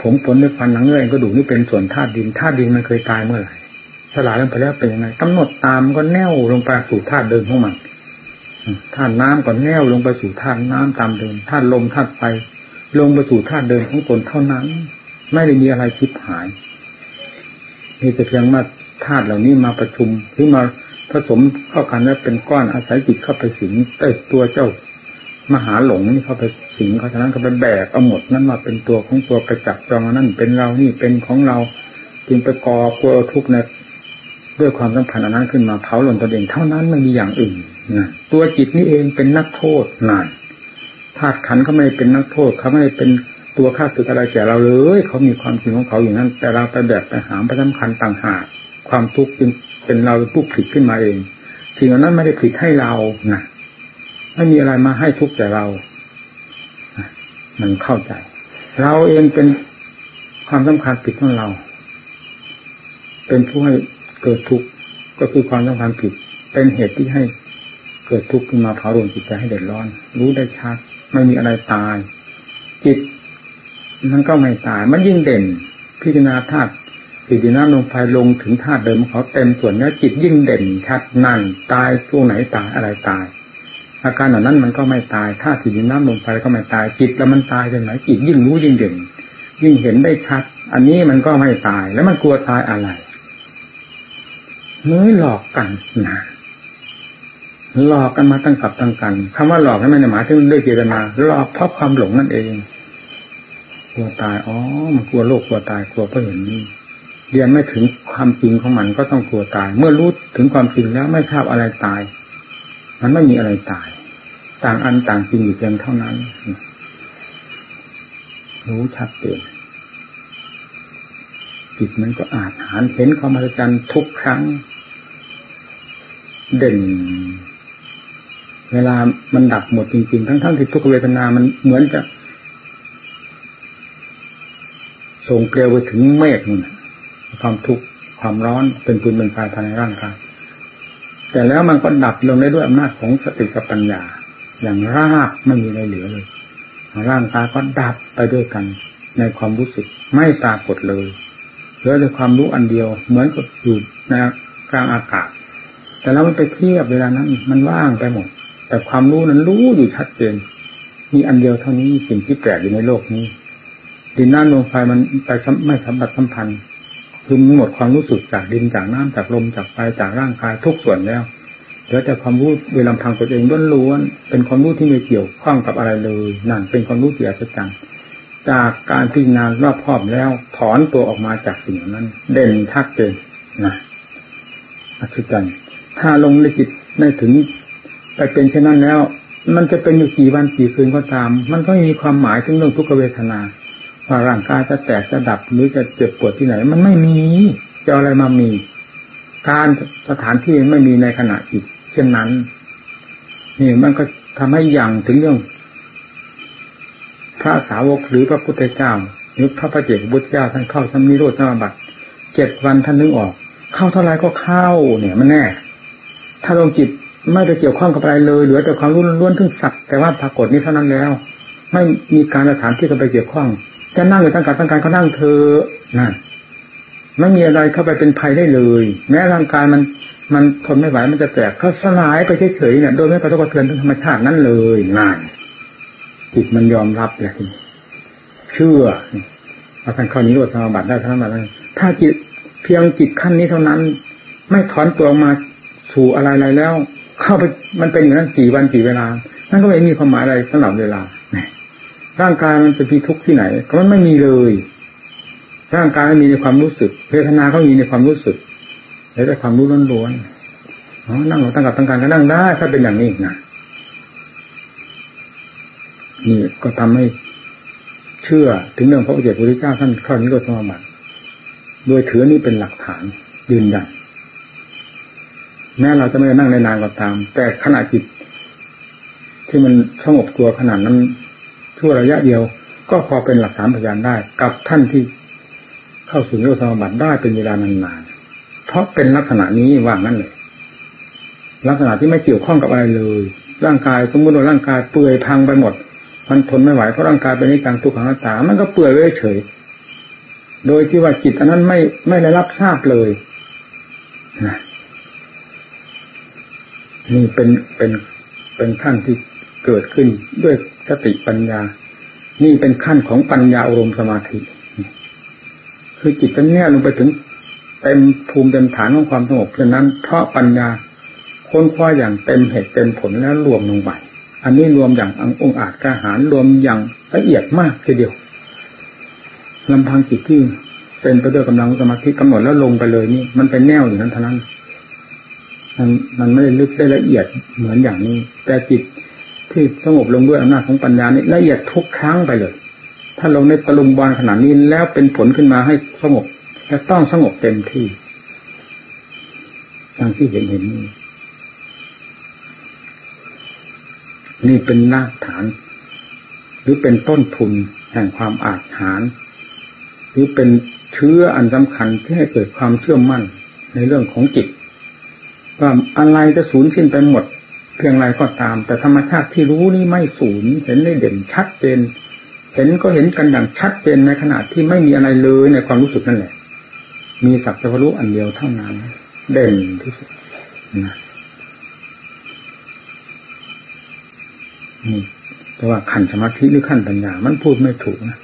ผมผลในฟันหนังเนื้อเองก็ดูนี่เป็นส่วนธาตุดินธาตุดินมันเคยตายเมื่อไหร่สลายลงไปแล้วเป็นยังไงกำหนดตามก็แน่วลงไปสู่ธาตุเดิมของมันธาตุน้ำก็แน่วลงไปสู่ธาตุน้ำตามเดิมธาตุลมธาตุไฟลงไปสู่ธาตุเดิมของตนเท่านั้น ไม่ได้มีอะไรคิดหายมีแต่เพียงว่าธาตุเหล่านี้มาประชุมหรือมาผสมเข้ากันแล้วเป็นก้อนอาศัยจิตเข้าไปสิงใต้ตัวเจ้า มหาหลงนี่เขาไปสิงเขาฉะนั้นเขาไปแบกเอาหมดนั้นมาเป็นตัวของตัวไปจับจองนั่นเป็นเรานี่เป็นของเราจึงไปก่อกลัวทุกข์ในด้วยความสัมพันธ์อันนั้นขึ้นมาเผาหล่นตัวเองเท่านั้นไม่มีอย่างอื่นนะตัวจิตนี่เองเป็นนักโทษนานธาตุขันเขาไม่ได้เป็นนักโทษเขาไม่ได้เป็นตัวฆ่าศึกอะไรแก่เราเลยเขามีความจริงของเขาอย่างนั้น แต่เราไปแบบไปหามไปสำคัญต่างหากความทุกข์จึงเป็นเราผู้ผิดขึ้นมาเองสิ่งนั้นไม่ได้ผิดให้เรานะ ไม่มีอะไรมาให้ทุกข์แต่เรา มันเข้าใจ เราเองเป็นความสำคัญผิดของเรา เป็นผู้ให้เกิดทุกข์ก็คือความสำคัญผิด เป็นเหตุที่ให้เกิดทุกข์ขึ้นมาเผาลนจิตใจให้เดือดร้อน รู้ได้ชัดไม่มีอะไรตาย จิตมันก็ไม่ตาย มันยิ่งเด่น พิจารณาธาตุสีดินน้ำลมไฟลงถึงธาตุเดิมเขาเต็มส่วนนี้จิตยิ่งเด่นชัดนั่นตายช่วงไหนตายอะไรตาย อาการเหล่านั้นมันก็ไม่ตายถ้าสิ่ดินน้ำลมไฟก็ไม่ตายจิตแล้วมันตายเป็นไหนจิตยิ่งรู้ยิ่งเด่นยิ่งเห็นได้ชัด อันนี้มันก็ไม่ตายแล้วมันกลัวตายอะไรเนื้อหลอกกันนะหลอกกันมาตั้งกับตั้งกันคำว่าหลอกนั้นไม่ได้หมายถึงด้วยเจตนาหลอกเพราะความหลงนั่นเอง กลัวตายอ๋อมันกลัวโลกกลัวตายกลัวเพราะเห็นนี่เรียนไม่ถึงความจริงของมันก็ต้องกลัวตาย เมื่อรู้ถึงความจริงแล้วไม่ทราบอะไรตาย มันไม่มีอะไรตาย ต่างอันต่างจริงอยู่เพียงเท่านั้น รู้ชัดเจนจิตมันก็อาจหานเห็นความมหัศจรรย์ทุกครั้ง เด่น เวลามันดับหมดจริงๆ ทั้งๆทที่ทุกเวทนา มันเหมือนจะส่งเกลียวไปถึงเมฆนั่นความทุกข์ความร้อนเป็นปืนเป็นไฟภายในร่างกายแต่แล้วมันก็ดับลงได้ด้วยอำนาจของสติกับปัญญา อย่างรากไม่มีอะไรเหลือเลย ร่างกายก็ดับไปด้วยกัน ในความรู้สึกไม่ปรากฏเลยเหลือแต่ความรู้อันเดียว เหมือนกับอยู่ในกลางอากาศ แต่แล้วมันไปเทียบเวลานั้น มันว่างไปหมด แต่ความรู้นั้นรู้อยู่ชัดเจนมีอันเดียวเท่านี้สิ่งที่แปลกอยู่ในโลกนี้ดินน้ำลมไฟมันไปไม่สัมผัสสัมพันธ์คือหมดความรู้สึกจากดินจากน้ำจากลมจากไฟจากร่างกายทุกส่วนแล้ว เหลือแต่ความรู้เวลาพังตัวเองล้วนๆเป็นความรู้ที่ไม่เกี่ยวข้องกับอะไรเลยนั่นเป็นความรู้ที่อัศจรรย์จากการพิจารณารอบครอบแล้ว ถอนตัวออกมาจากสิ่งนั้น เด่นชัดเจนนะอัศจรรย์ถ้าลงในจิตได้ถึงไปเป็นเช่นนั้นแล้ว มันจะเป็นอยู่กี่วันกี่คืนก็ตาม มันก็มีความหมายถึงเรื่องทุกขเวทนาว่าร่างกายจะแตกจะดับหรือจะเจ็บปวดที่ไหน มันไม่มีจะอะไรมามี การสถานที่ไม่มีในขณะจิต ช่นนั้น นี่มันก็ทำให้ยังถึงเรื่อง พระสาวกหรือพระพุทธเจ้าหรือพระพระเจ้าพุทธเจ้าท่านเข้าสมิโรธสมาบัติเจ็ดวันท่านนึกออก เข้าเท่าไรก็เข้า เนี่ยมันแน่ ถ้าลงจิตไม่ไปเกี่ยวข้องกับอะไรเลยเหลือแต่ความรู้ล้วนทึ่งสักแต่ว่าปรากฏนี้เท่านั้นแล้ว ไม่มีการสถานที่จะไปเกี่ยวข้อง จะนั่งอยู่ตั้งการตั้งการก็นั่งเธอนั่นไม่มีอะไรเข้าไปเป็นภัยได้เลย แม้ร่างกายมัน มันทนไม่ไหวมันจะแตกเขาสลายไปเฉยๆเนี่ยโดยไม่กระทบกระเทือนธรรมชาตินั่นเลยนั่นจิตมันยอมรับเลยเชื่อเอาท่านข้อนี้รวดสมาบัติได้ทั้งนั้นถ้าจิตเพียงจิตขั้นนี้เท่านั้น ไม่ถอนตัวมาสู่อะไรๆแล้ว เข้าไปมันเป็นอย่างนั้นกี่วันกี่เวลา นั่นก็ไม่มีความหมายอะไรสำหรับเวลาร่างกายมันจะมีทุกข์ที่ไหน ก็มันไม่มีเลย ร่างกายม่มีในความรู้สึกเวทนาก็มีในความรู้สึก แล้วแต่ความรู้ล้วนๆอ๋อนั่งตั้งกับตั้งการก็นั่งได้ ถ้าเป็นอย่างนี้นะนี่ก็ทำให้เชื่อถึงเรื่องพระพุทธเจ้าท่านเข้านิโรธสมาบัติโดยถือนี่เป็นหลักฐานยืนยันแม้เราจะไม่ได้นั่งในนานก็ตาม แต่ขณะจิต ที่มันสงบตัวขนาดนั้นชั่วระยะเดียว ก็พอเป็นหลักฐานพยานได้ กับท่านที่เข้าสู่โยธสมบัติได้เป็นเวลานาน เพราะเป็นลักษณะนี้ว่างนั่นเลยลักษณะที่ไม่เกี่ยวข้องกับอะไรเลย ร่างกายสมมติว่าร่างกายเปื่อยพังไปหมด มันทนไม่ไหวเพราะร่างกายเป็นนิการทุกขังตามันก็เปื่อยไว้เฉย โดยที่ว่าจิตอันนั้นไม่ไม่ได้รับทราบเลยนะนี่เป็นเป็นเป็นขั้นที่เกิดขึ้นด้วยสติปัญญา นี่เป็นขั้นของปัญญาอารมณ์สมาธิ คือจิตจะแน่ลงไปถึง เต็มภูมิเต็มฐานของความสงบเช่นนั้น เพราะปัญญาค้นคว้าอย่างเต็มเหตุเต็มผลแล้วรวมลงไปอันนี้รวมอย่างองค์อาจกระหารรวมอย่างละเอียดมากทีเดียวลำพังจิตที่เป็นไปด้วยกำลังสมาธิกำหนดแล้วลงไปเลยนี่มันเป็นแนวอยู่นั้นเท่านั้นมันมันไม่ได้ลึกได้ละเอียดเหมือนอย่างนี้ แต่จิตที่สงบลงด้วยอำนาจของปัญญานี่ละเอียดทุกครั้งไปเลย ถ้าลงในตะลุมบอลขนาดนี้แล้วเป็นผลขึ้นมาให้สงบ จะต้องสงบเต็มที่อย่างที่เห็นเห็นนี่นี่เป็นรากฐาน หรือเป็นต้นทุนแห่งความอาจหารหรือเป็นเชื้ออันสำคัญที่ให้เกิดความเชื่อมั่นในเรื่องของจิตว่าอะไรจะสูญสิ้นไปหมด เพียงไรก็ตาม แต่ธรรมชาติที่รู้นี่ไม่สูญเห็นได้เด่นชัดเจนเห็นก็เห็นกันอย่างชัดเจนในขณะที่ไม่มีอะไรเลยในความรู้สึกนั่นแหละ มีสักแต่รู้อันเดียวเท่านั้น เด่นที่สุดนะนี่แต่ว่าขั้นสมาธิหรือขั้นปัญญา มันพูดไม่ถูกนะ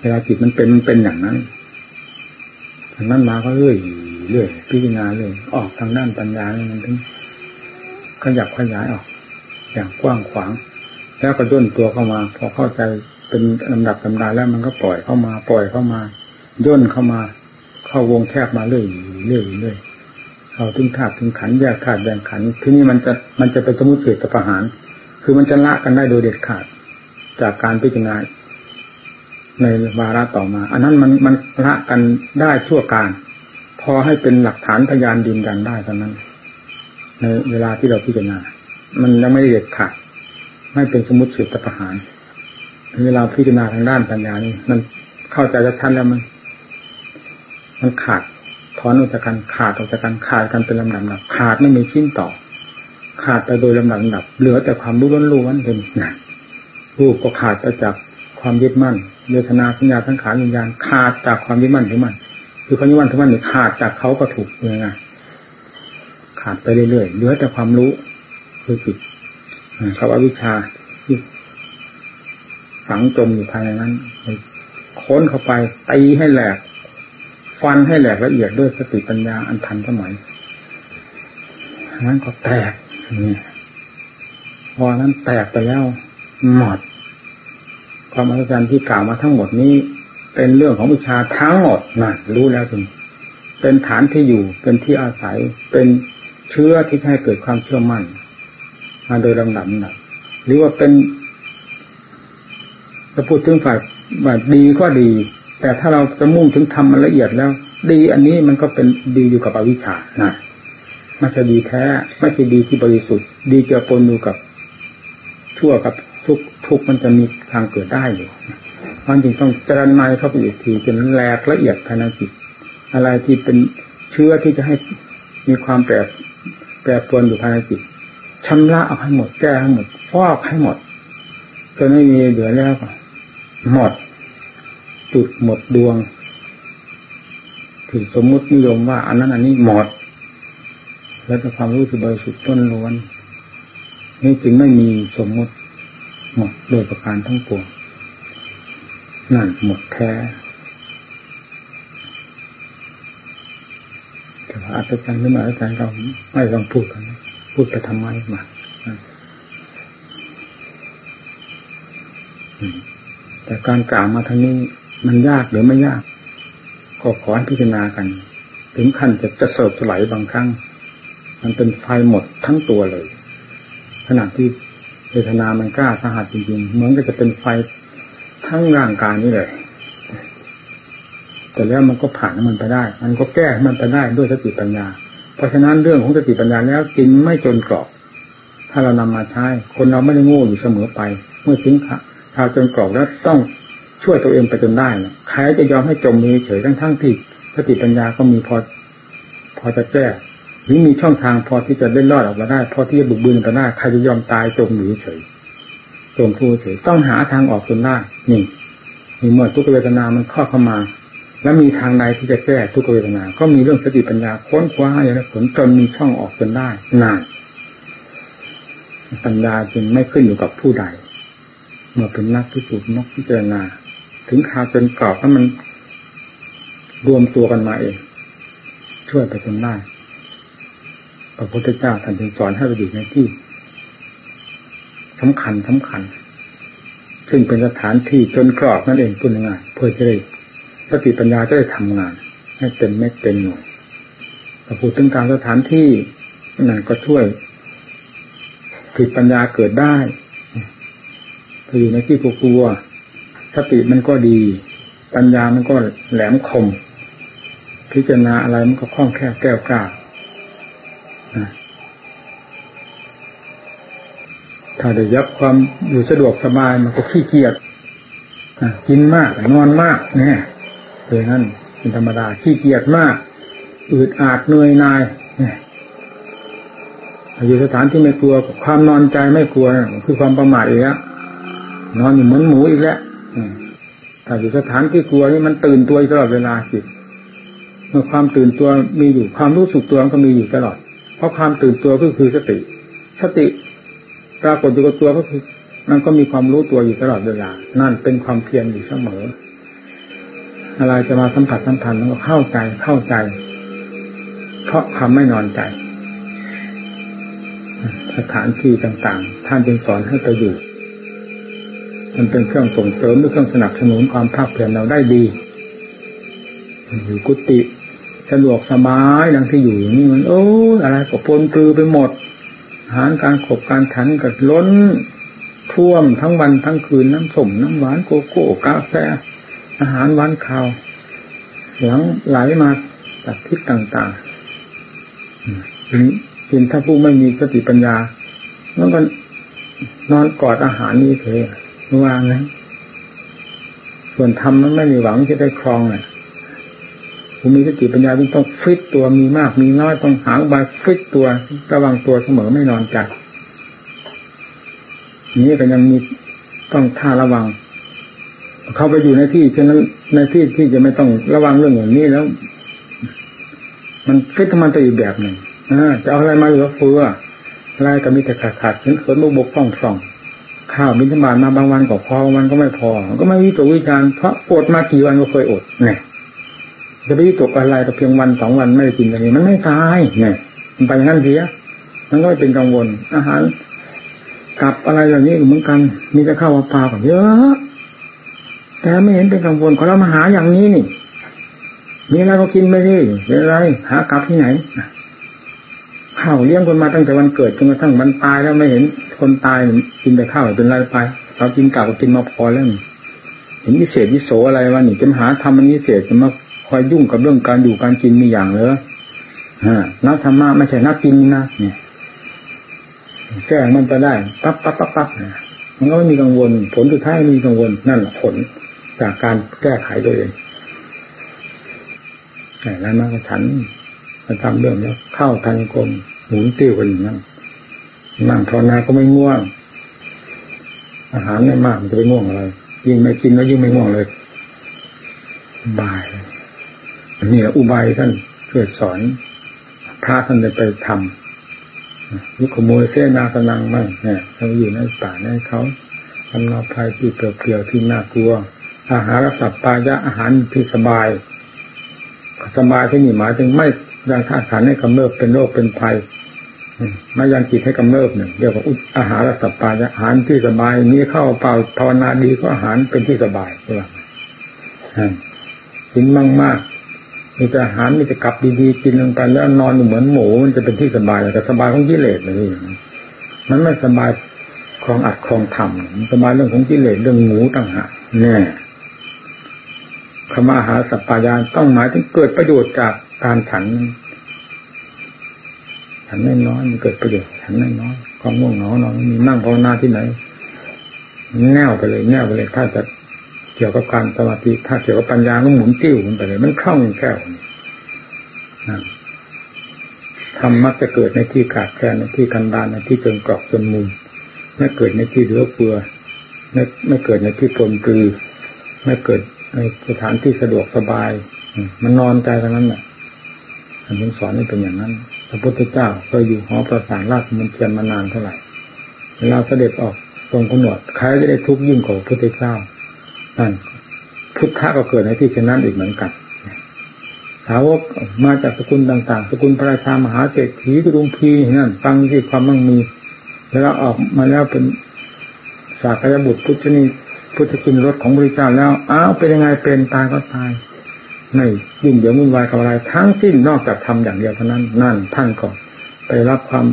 เวลาจิตมันเป็นมันเป็นอย่างนั้นทางนั้นมาก็เรื่อยเรื่อยพิจารณาเลยออกทางด้านปัญญาเนี่ยมันถึงขยับขยายออก อย่างกว้างขวาง แล้วก็ย่นตัวเข้ามา พอเข้าใจเป็นลำดับลำดาแล้วมันก็ปล่อยเข้ามา ปล่อยเข้ามาย่นเข้ามา เข้าวงแคบมาเรื่อยเรื่อยเรื่อยเอาถึงธาตุถึงขันแยกธาตุแยกขันทีนี้มันจะมันจะเป็นสมุทเฉตประหาร คือมันจะละกันได้โดยเด็ดขาด จากการพิจารณาในวาระต่อมา อันนั้นมันมันละกันได้ชั่วการ พอให้เป็นหลักฐานพยานยืนยันได้เท่านั้น ในเวลาที่เราพิจารณา มันยังไม่เด็ดขาด ไม่เป็นสมุติเฉตประหารเวลาพิจารณาทางด้านปัญญานี่มันเข้าใจจะทันแล้วมัน มันขาดถอนออกจากกันขาดออกจากกันขาดกันเป็นลำดับขาดไม่มีชิ้นต่อ ขาดไปโดยลำดับลำดับเหลือแต่ความรู้ล้วนๆเป็นนะรูปก็ขาดไปจากความยึดมั่นเวทนาสัญญาทั้งขานวิญญาณขาดจากความยึดมั่นถือมั่นคือความยึดมั่นถือมั่นนี่ยขาดจากเขาก็ถูกเลยนะขาดไปเรื่อยๆเหลือแต่ความรู้คือจิตคำว่าวิชาที่ฝังจมอยู่ภายในนั้นค้นเข้าไปตีให้แหลก ฟันให้แหลกละเอียดด้วยสติปัญญาอันทันสมัยนั้นก็แตกนี่พอนั้นแตกไปแล้วหมดความอัศจรรย์ที่กล่าวมาทั้งหมดนี้ เป็นเรื่องของวิชาทั้งหมดนะรู้แล้วถึงเป็นฐานที่อยู่เป็นที่อาศัยเป็นเชื้อที่ให้เกิดความเชื่อมั่นมาโดยลำดับนะหรือว่าเป็นจะพูดถึงฝ่ายว่าดีก็ดี แต่ถ้าเราจะมุ่งถึงทำมันละเอียดแล้ว ดีอันนี้มันก็เป็นดีอยู่กับอวิชชานะไม่ใช่ดีแท้ไม่ใช่ดีที่บริสุทธิ์ ดีจือปนอยู่กับชั่วกับทุกทุกมันจะมีทางเกิดได้อยู่มันจึงต้องจริญในเข้าไปอีกทีจนแหลกละเอียดภายในจิตอะไรที่เป็นเชื้อที่จะให้มีความแปรแปรปรวนอยู่ภายในจิตชำระเอาให้หมดแก้ให้หมดฟอกให้หมดจนไม่มีเหลือแล้วหมด จุดหมดดวงถือสมมุตินิยมว่า อันนั้นอันนี้หมด แล้วแต่ความรู้สึกบริสุทธิ์ต้นล้วน นี่จึงไม่มีสมมุติหมดโดยประการทั้งปวงนั่นหมดแท้แต่ว่าอาจารย์หรือมาอาจารย์เราไม่ต้องพูดกัน พูดไปทำไมมาแต่การกล่าวมาทางนี้ มันยากหรือไม่ยากก็ขอให้พิจารณากัน ถึงขั้นจะจะเสบสลายบางครั้ง มันเป็นไฟหมดทั้งตัวเลย ขณะที่เวทนามันกล้าสาหัสจริงๆเหมือนก็จะเป็นไฟทั้งร่างกายนี่เลยแต่แล้วมันก็ผ่านมันไปได้ มันก็แก้มันไปได้ด้วยสติปัญญา เพราะฉะนั้นเรื่องของสติปัญญาแล้วกินไม่จนกรอบ ถ้าเรานำมาใช้ คนเราไม่ได้โง่อยู่เสมอไป เมื่อถึงข่าวจนกรอบแล้วต้อง ช่วยตัวเองไปจนได้นะใครจะยอมให้จมมีเฉยทั้งทั้งที่สติปัญญาก็มีพอ พอจะแก้หรือมีช่องทางพอที่จะเล่นรอดออกมาได้ พอที่จะบุกบืนไปได้ใครจะยอมตายจมอยู่เฉยจมทูเฉยต้องหาทางออกจนได้นี่มีเมื่อทุกเวทนามันเข้าเข้ามา แล้วมีทางใดที่จะแก้ทุกเวทนา ก็มีเรื่องสติปัญญาค้นคว้าอย่างนี้ผลจนมีช่องออกจนได้นานปัญญาจึงไม่ขึ้นอยู่กับผู้ใด เมื่อเป็นนักพิสูจน์นักพิจารณา ถึงคราวจนกรอบแล้วมันรวมตัวกันมาเอง ช่วยไปจนได้พระพุทธเจ้าท่านจึงสอนให้เราอยู่ในที่สำคัญสำคัญ ซึ่งเป็นสถานที่จนกรอบนั่นเองพูดง่ายเพื่อจะได้สติปัญญาจะได้ทำงาน ให้เต็มเม็ดเต็มหน่วยพอพูดถึงการสถานที่นั่นก็ช่วยผิดปัญญาเกิดได้ถ้าอยู่ในที่กลัว สติมันก็ดี ปัญญามันก็แหลมคม พิจารณาอะไรมันก็คล่องแคล่วแก้วกล้าถ้าได้ยับความอยู่สะดวกสบายมันก็ขี้เกียจกินมาก นอนมากเนี่ยเลยนั่นเป็นธรรมดาขี้เกียจมาก อืดอาดเหนื่อยนายเนี่ยอยู่สถานที่ไม่กลัวความนอนใจไม่กลัวคือความประมาทอีกแล้วนอนอยู่เหมือนหมูอีกแล้ว ถ้าอยู่สถานที่กลัวนี่มันตื่นตัวตลอดเวลาจิตเมื่อความตื่นตัวมีอยู่ความรู้สึกตัวก็มีอยู่ตลอด เพราะความตื่นตัวก็คือสติ สติปรากฏอยู่กับตัวก็คือมันก็มีความรู้ตัวอยู่ตลอดเวลา นั่นเป็นความเพียรอยู่เสมอ อะไรจะมาสัมผัสสัมพันธ์ก็เข้าใจเข้าใจ เพราะความไม่นอนใจ สถานที่ต่างๆ ท่านจึงสอนให้ไปอยู่ มันเป็นเครื่องส่งเสริมหรือเครื่องสนับสนุนความภาคเพียรเราได้ดี อยู่กุฏิสะดวกสบายดังที่อยู่อย่างนี้มัน โอ้อะไรก็ปนปลือไปหมดอาหารการขบการฉันก็ล้นท่วมทั้งวันทั้งคืนน้ำส้มน้ำหวานโกโก้กาแฟ อาหารหวานข้าว หลังไหลมาจากทิศต่างๆทีนี้กินถ้าผู้ไม่มีสติปัญญามันก็นอนกอดอาหารนี้เถอะ ว่าไงส่วนธรรมมันไม่มีหวังที่ได้ครองเน่ยผู้มีสติปัญญาต้องฟิตตัวมีมากมีน้อยต้องหาบายฟิตตัวระวังตัวเสมอไม่นอนใจนี้ก็ยังมีต้องท่าระวัง เข้าไปอยู่ในที่เช่นนั้นในที่ที่จะไม่ต้องระวังเรื่องอย่างนี้แล้ว มันฟิตมันไปอีกแบบหนึ่งจะเอาอะไรมาเหลือเฟืออะไรก็มีแต่ขาดขาดเห็นเขินบกบกฟ่องฟ่อง ข้าวมิถบาทมาบางวันก็พอบางวันก็ไม่พอ ก็ไม่วิตกวิจารเพราะอดมากี่วันก็เคยอดเนี่ยจะไปวิตกอะไรแต่เพียงวันสองวันไม่ได้กินอะไรมันไม่ตายเนี่ยมันไปงั้นเสียมันก็เป็นกังวล อาหารกับอะไรเหล่างนี้เหมือนกัน มีแต่ข้าวปลาก็เยอะแต่ไม่เห็นเป็นกังวลขอเรามาหาอย่างนี้นี่ มีอะไรก็กินไม่ได้เป็นอะไร หากลับที่ไหน ข้าวเลี้ยงคนมาตั้งแต่วันเกิดจนกระทั่งวันตายแล้วไม่เห็นคนตายกินแต่ข้าวเป็นไรไปเรากินกลับก็กินมาพอแล้วเห็นวิเศษวิโสอะไรวะนี่จะมาหาทำมันวิเศษจะมาคอยยุ่งกับเรื่องการอยู่การกินมีอย่างเลยฮะนักธรรมะไม่ใช่นักกินนะเนี่ยแก้มันไปได้ปั๊บปั๊บปั๊บปั๊บมันก็ไม่มีกังวล ผลสุดท้ายมีกังวลนั่นแหละผลจากการแก้ไขตัวเองแล้วมาฉัน มาทำเรื่องนี้เข้าทางกลมหมุนติ้วกันอย่างนั้นนั่งทอนาก็ไม่ง่วง อาหารไม่มากมันจะไปง่วงอะไร ยิ่งไม่กินแล้วยิ่งไม่ง่วงเลยบายอันนี้อุบายท่านช่วยสอนพระท่านจะไปทำยุขโมยเส้นนาสนังไม่เนี่ยเราอยู่ในป่าในเขาทำนาภัยที่เปลี่ยวๆที่น่ากลัว อาหารสัพปายะอาหารที่สบาย สบายที่นี่หมายถึงไม่ ยังท่าขันให้กำเริบเป็นโรคเป็นภัยม่ยังจิตให้กำเริบเนี่ยเรียกว่าอาหารสัพปายะอาหารที่สบายนี้เข้าเปล่าภาวนาดีก็อาหารเป็นที่สบายใช่ไหมกินมากมากมีแต่อาหารมีแต่กลับดีๆกินลงไปแล้วนอนเหมือนหมูมันจะเป็นที่สบายแต่สบายของกิเลสเลยมันไม่สบายคลองอัดคลองทำมันสบายเรื่องของกิเลสเรื่องหมูต่างหากแน่คำว่าอาหารสัพพายานต้องหมายถึงเกิดประโยชน์จาก การฉันฉันไม่น้อยมันเกิดประโยชน์ฉันไม่น้อยความง่วงเหงานอนมีนั่งภาวนาที่ไหนแน่วไปเลยแน่วไปเลยถ้าจะเกี่ยวกับการสมาธิถ้าเกี่ยวกับปัญญาก็หมุนติ้วมันไปเลย มันคล่องแคล่วทำมักจะเกิดในที่ขาดแคลนในที่กันดานในที่เกินกรอกจนมุมไม่เกิดในที่เหลือเฟือไม่ไม่เกิดในที่ปนปลือไม่เกิดในสถานที่สะดวกสบาย มันนอนใจเท่านั้นแหละ ท่านสอนให้เป็นอย่างนั้น พระพุทธเจ้าเคยอยู่หอประสานราชมันเทียนมานานเท่าไหร่เวลาเสด็จออกตรงขนวดใครจะได้ทุกข์ยิ่งกว่าพระพุทธเจ้านั่นพุทธะก็เกิดในที่เช่นนั้นอีกเหมือนกัน สาวกมาจากสกุลต่างๆ สกุลพระราชามหาเศรษฐีกรุงพีนั่นฟังที่ความมั่งมีแล้วออกมาแล้วเป็นสากยบุตรพุทธนีพุทธกินรถของบริจาแล้วอ้าวเป็นยังไงเป็นตายก็ตาย ไม่ยุ่งเหยิงวุ่นวายกับอะไร ทั้งสิ้นนอกจากทำอย่างเดียวเท่านั้นนั่นท่านก็ไปรับความ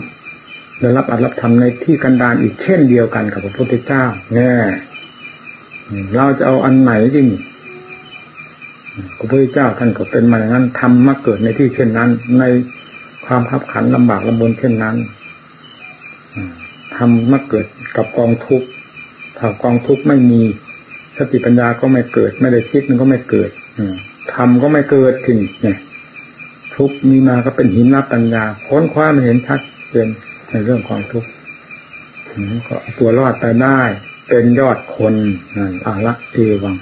ได้รับอัตรับธรรมในที่กันดานอีกเช่นเดียวกันกับพระพุทธเจ้าแน่เราจะเอาอันไหนจริงพระพุทธเจ้าท่านก็เป็นมาอย่างนั้นทำมาเกิดในที่เช่นนั้น ในความขับขันลำบากลำบนเช่นนั้นทำมาเกิดกับกองทุกข์ถ้ากองทุกข์ไม่มีสติปัญญาก็ไม่เกิด ไม่ได้คิดมันก็ไม่เกิด ทำก็ไม่เกิดถึงเนี่ยทุกมีมาก็เป็นหินรับปัญญาค้นคว้ามันเห็นชัดเจนในเรื่องของทุกข์ก็ตัวรอดไปได้ เป็นยอดคนอาละเอวัง